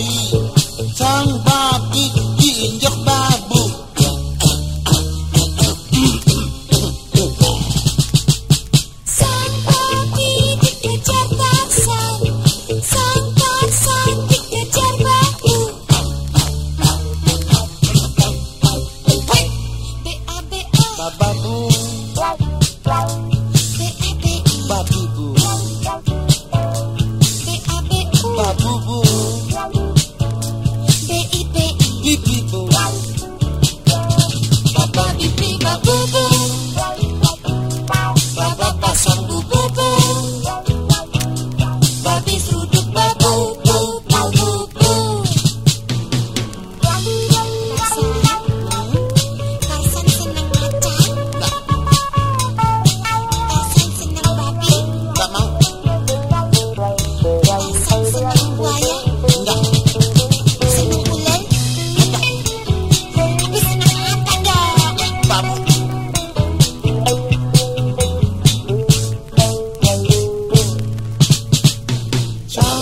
oh.